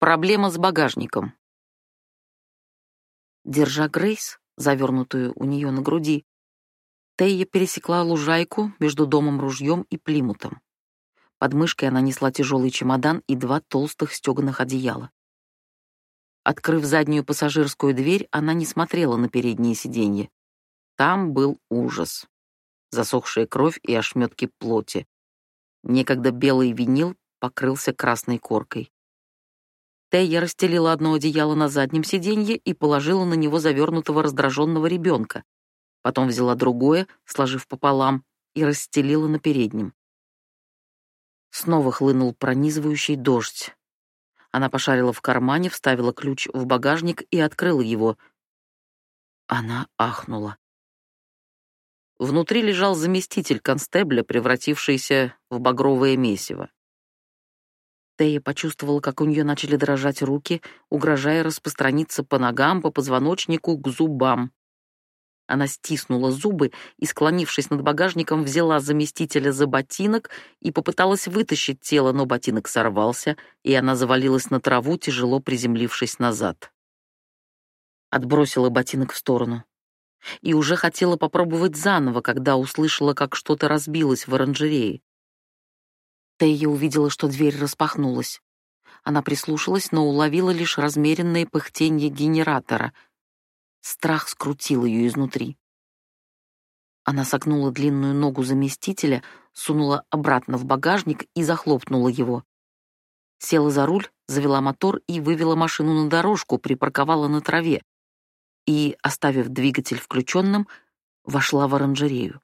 Проблема с багажником. Держа Грейс, завернутую у нее на груди, Тейя пересекла лужайку между домом ружьем и Плимутом. Под мышкой она несла тяжелый чемодан и два толстых стеганых одеяла. Открыв заднюю пассажирскую дверь, она не смотрела на передние сиденья. Там был ужас. Засохшая кровь и ошметки плоти. Некогда белый винил покрылся красной коркой. Тея расстелила одно одеяло на заднем сиденье и положила на него завернутого раздраженного ребенка. Потом взяла другое, сложив пополам, и расстелила на переднем. Снова хлынул пронизывающий дождь. Она пошарила в кармане, вставила ключ в багажник и открыла его. Она ахнула. Внутри лежал заместитель констебля, превратившийся в багровое месиво. Тея почувствовала, как у нее начали дрожать руки, угрожая распространиться по ногам, по позвоночнику, к зубам. Она стиснула зубы и, склонившись над багажником, взяла заместителя за ботинок и попыталась вытащить тело, но ботинок сорвался, и она завалилась на траву, тяжело приземлившись назад. Отбросила ботинок в сторону. И уже хотела попробовать заново, когда услышала, как что-то разбилось в оранжерее. Тея увидела, что дверь распахнулась. Она прислушалась, но уловила лишь размеренное пыхтенье генератора. Страх скрутил ее изнутри. Она согнула длинную ногу заместителя, сунула обратно в багажник и захлопнула его. Села за руль, завела мотор и вывела машину на дорожку, припарковала на траве. И, оставив двигатель включенным, вошла в оранжерею.